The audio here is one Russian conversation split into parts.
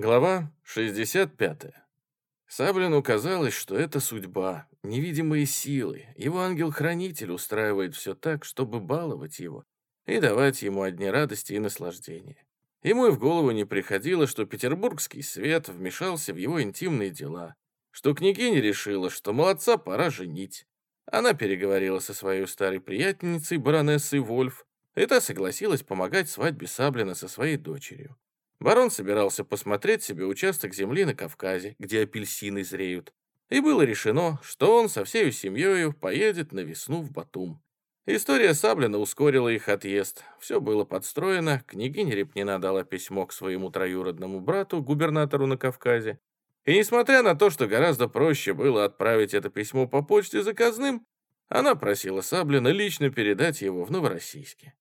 Глава 65. Саблину казалось, что это судьба, невидимые силы. Его ангел-хранитель устраивает все так, чтобы баловать его и давать ему одни радости и наслаждения. Ему и в голову не приходило, что петербургский свет вмешался в его интимные дела, что княгиня решила, что молодца пора женить. Она переговорила со своей старой приятельницей, баронессой Вольф, и та согласилась помогать свадьбе Саблина со своей дочерью. Барон собирался посмотреть себе участок земли на Кавказе, где апельсины зреют, и было решено, что он со всей семьей поедет на весну в Батум. История Саблина ускорила их отъезд. Все было подстроено, княгиня Репнина дала письмо к своему троюродному брату, губернатору на Кавказе. И несмотря на то, что гораздо проще было отправить это письмо по почте заказным, она просила Саблина лично передать его в Новороссийске.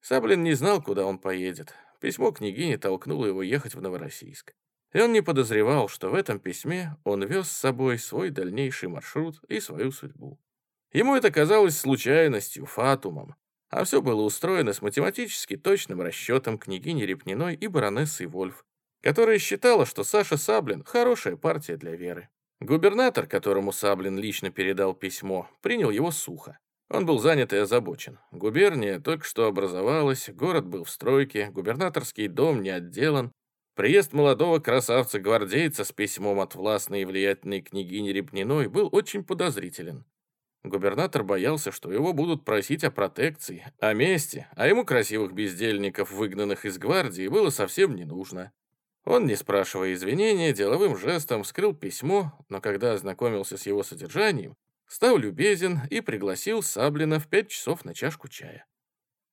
Саблин не знал, куда он поедет. Письмо княгини толкнуло его ехать в Новороссийск. И он не подозревал, что в этом письме он вез с собой свой дальнейший маршрут и свою судьбу. Ему это казалось случайностью, фатумом, а все было устроено с математически точным расчетом княгини Репниной и баронессы Вольф, которая считала, что Саша Саблин – хорошая партия для Веры. Губернатор, которому Саблин лично передал письмо, принял его сухо. Он был занят и озабочен. Губерния только что образовалась, город был в стройке, губернаторский дом не отделан. Приезд молодого красавца-гвардейца с письмом от властной и влиятельной княгини Репниной был очень подозрителен. Губернатор боялся, что его будут просить о протекции, о мести, а ему красивых бездельников, выгнанных из гвардии, было совсем не нужно. Он, не спрашивая извинения, деловым жестом вскрыл письмо, но когда ознакомился с его содержанием, стал любезен и пригласил Саблина в пять часов на чашку чая.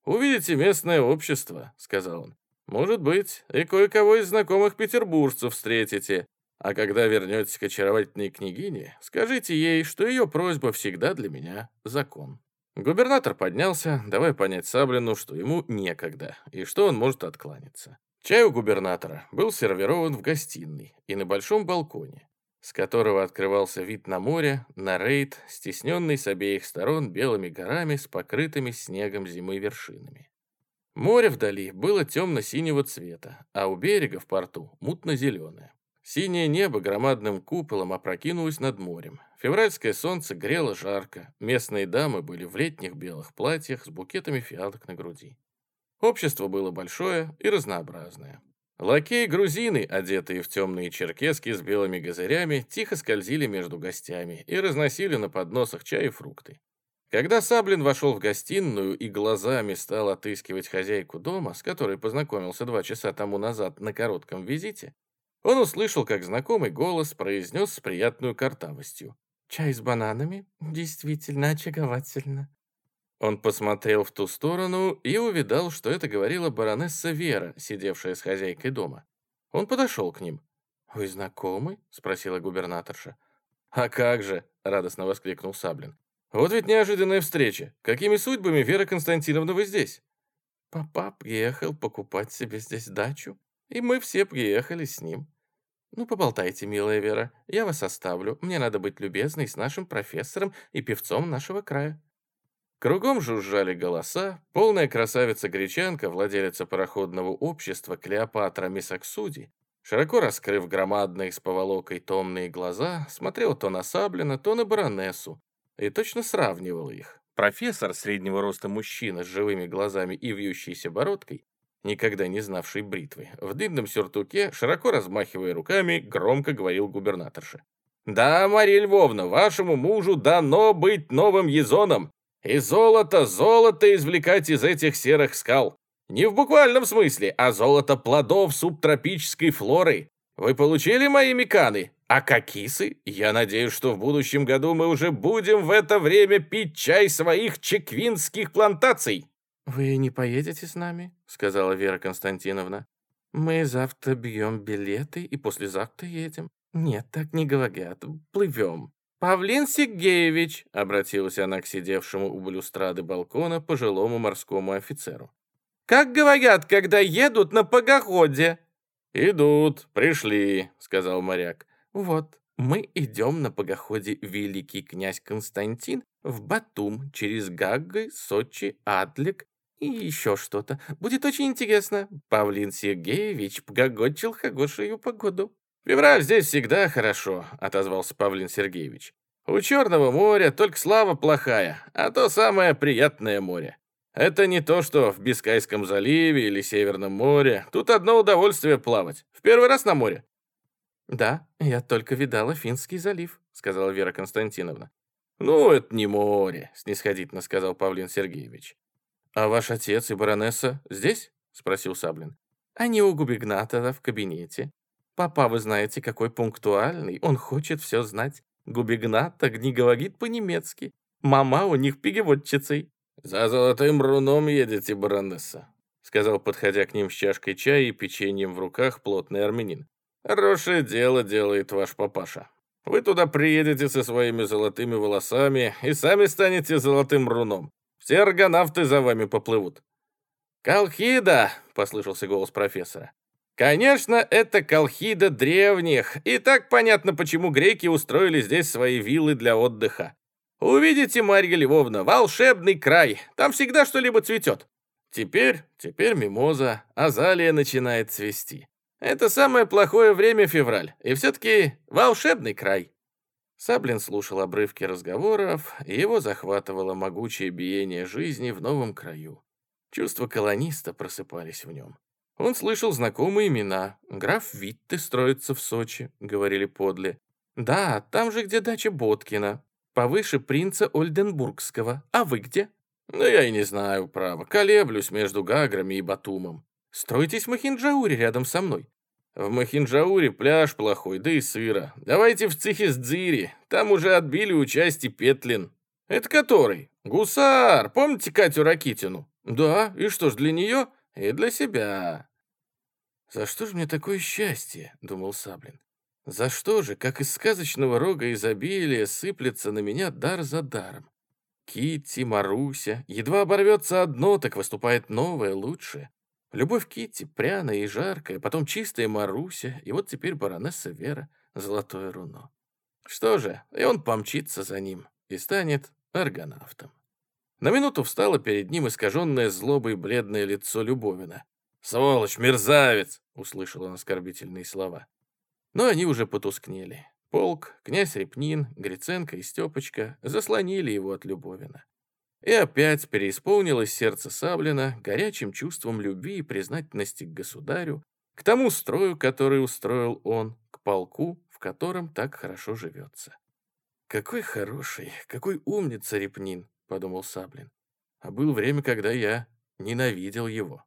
«Увидите местное общество», — сказал он. «Может быть, и кое-кого из знакомых петербуржцев встретите. А когда вернетесь к очаровательной княгине, скажите ей, что ее просьба всегда для меня закон». Губернатор поднялся, давая понять Саблину, что ему некогда, и что он может откланяться. Чай у губернатора был сервирован в гостиной и на большом балконе с которого открывался вид на море, на рейд, стесненный с обеих сторон белыми горами с покрытыми снегом зимы вершинами. Море вдали было темно-синего цвета, а у берега в порту мутно-зеленое. Синее небо громадным куполом опрокинулось над морем. Февральское солнце грело жарко, местные дамы были в летних белых платьях с букетами фиалок на груди. Общество было большое и разнообразное. Лакеи-грузины, одетые в темные черкески с белыми газырями, тихо скользили между гостями и разносили на подносах чай и фрукты. Когда Саблин вошел в гостиную и глазами стал отыскивать хозяйку дома, с которой познакомился два часа тому назад на коротком визите, он услышал, как знакомый голос произнес с приятной картавостью. «Чай с бананами? Действительно очаговательно». Он посмотрел в ту сторону и увидал, что это говорила баронесса Вера, сидевшая с хозяйкой дома. Он подошел к ним. «Вы знакомы?» — спросила губернаторша. «А как же!» — радостно воскликнул Саблин. «Вот ведь неожиданная встреча. Какими судьбами, Вера Константиновна, вы здесь?» «Папа приехал покупать себе здесь дачу, и мы все приехали с ним. Ну, поболтайте, милая Вера, я вас оставлю. Мне надо быть любезной с нашим профессором и певцом нашего края». Кругом жужжали голоса, полная красавица-гречанка, владелица пароходного общества Клеопатра Мисаксуди, широко раскрыв громадные с поволокой томные глаза, смотрел то на Саблина, то на баронессу и точно сравнивал их. Профессор, среднего роста мужчина с живыми глазами и вьющейся бородкой, никогда не знавший бритвы, в длинном сюртуке, широко размахивая руками, громко говорил губернаторше. «Да, Мария Львовна, вашему мужу дано быть новым езоном. И золото, золото извлекать из этих серых скал. Не в буквальном смысле, а золото плодов субтропической флоры. Вы получили мои меканы? А кокисы? Я надеюсь, что в будущем году мы уже будем в это время пить чай своих чеквинских плантаций. «Вы не поедете с нами?» — сказала Вера Константиновна. «Мы завтра бьем билеты и послезавтра едем». «Нет, так не говорят. Плывем». «Павлин Сергеевич», — обратилась она к сидевшему у балюстрады балкона пожилому морскому офицеру. «Как говорят, когда едут на погоходе?» «Идут, пришли», — сказал моряк. «Вот, мы идем на погоходе Великий князь Константин в Батум через Гаггы, Сочи, Адлик И еще что-то. Будет очень интересно. Павлин Сергеевич погогочил хорошую погоду. «Февраль здесь всегда хорошо», — отозвался Павлин Сергеевич. «У Черного моря только слава плохая, а то самое приятное море. Это не то, что в Бискайском заливе или Северном море. Тут одно удовольствие плавать. В первый раз на море». «Да, я только видала Финский залив», — сказала Вера Константиновна. «Ну, это не море», — снисходительно сказал Павлин Сергеевич. «А ваш отец и баронесса здесь?» — спросил Саблин. «Они у губернатора в кабинете. Папа, вы знаете, какой пунктуальный, он хочет все знать. Губернатор не говорит по-немецки. Мама у них переводчицей». «За золотым руном едете, баронесса», — сказал, подходя к ним с чашкой чая и печеньем в руках плотный армянин. «Хорошее дело делает ваш папаша. Вы туда приедете со своими золотыми волосами и сами станете золотым руном. Все аргонавты за вами поплывут». «Колхида!» — послышался голос профессора. Конечно, это колхида древних, и так понятно, почему греки устроили здесь свои виллы для отдыха. Увидите, Марья Львовна, волшебный край, там всегда что-либо цветет. Теперь, теперь мимоза, азалия начинает цвести. Это самое плохое время февраль, и все-таки волшебный край. Саблин слушал обрывки разговоров, и его захватывало могучее биение жизни в новом краю. Чувства колониста просыпались в нем. Он слышал знакомые имена. «Граф Витте строится в Сочи», — говорили подле. «Да, там же, где дача Боткина. Повыше принца Ольденбургского. А вы где?» «Ну, я и не знаю, право. Колеблюсь между Гаграми и Батумом. Стройтесь в Махинджауре рядом со мной». «В Махинджауре пляж плохой, да и сыро. Давайте в Цихисдзире. Там уже отбили участие Петлин». «Это который? Гусар. Помните Катю Ракитину?» «Да, и что ж, для нее?» «И для себя. «За что же мне такое счастье?» — думал Саблин. «За что же, как из сказочного рога изобилия, сыплется на меня дар за даром? Китти, Маруся, едва оборвется одно, так выступает новое, лучшее. Любовь Китти пряная и жаркая, потом чистая Маруся, и вот теперь баронесса Вера, золотое руно. Что же, и он помчится за ним и станет аргонавтом». На минуту встало перед ним искаженное злобой бледное лицо Любовина. «Сволочь, мерзавец!» — услышал он оскорбительные слова. Но они уже потускнели. Полк, князь Репнин, Гриценко и Степочка заслонили его от Любовина. И опять переисполнилось сердце Саблина горячим чувством любви и признательности к государю, к тому строю, который устроил он, к полку, в котором так хорошо живется. «Какой хороший, какой умница Репнин!» — подумал Саблин. «А было время, когда я ненавидел его».